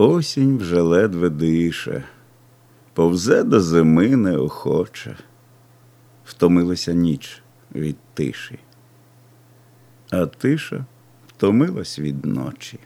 Осінь вже ледве дише, повзе до зими неохоче, втомилася ніч від тиші, а тиша втомилась від ночі.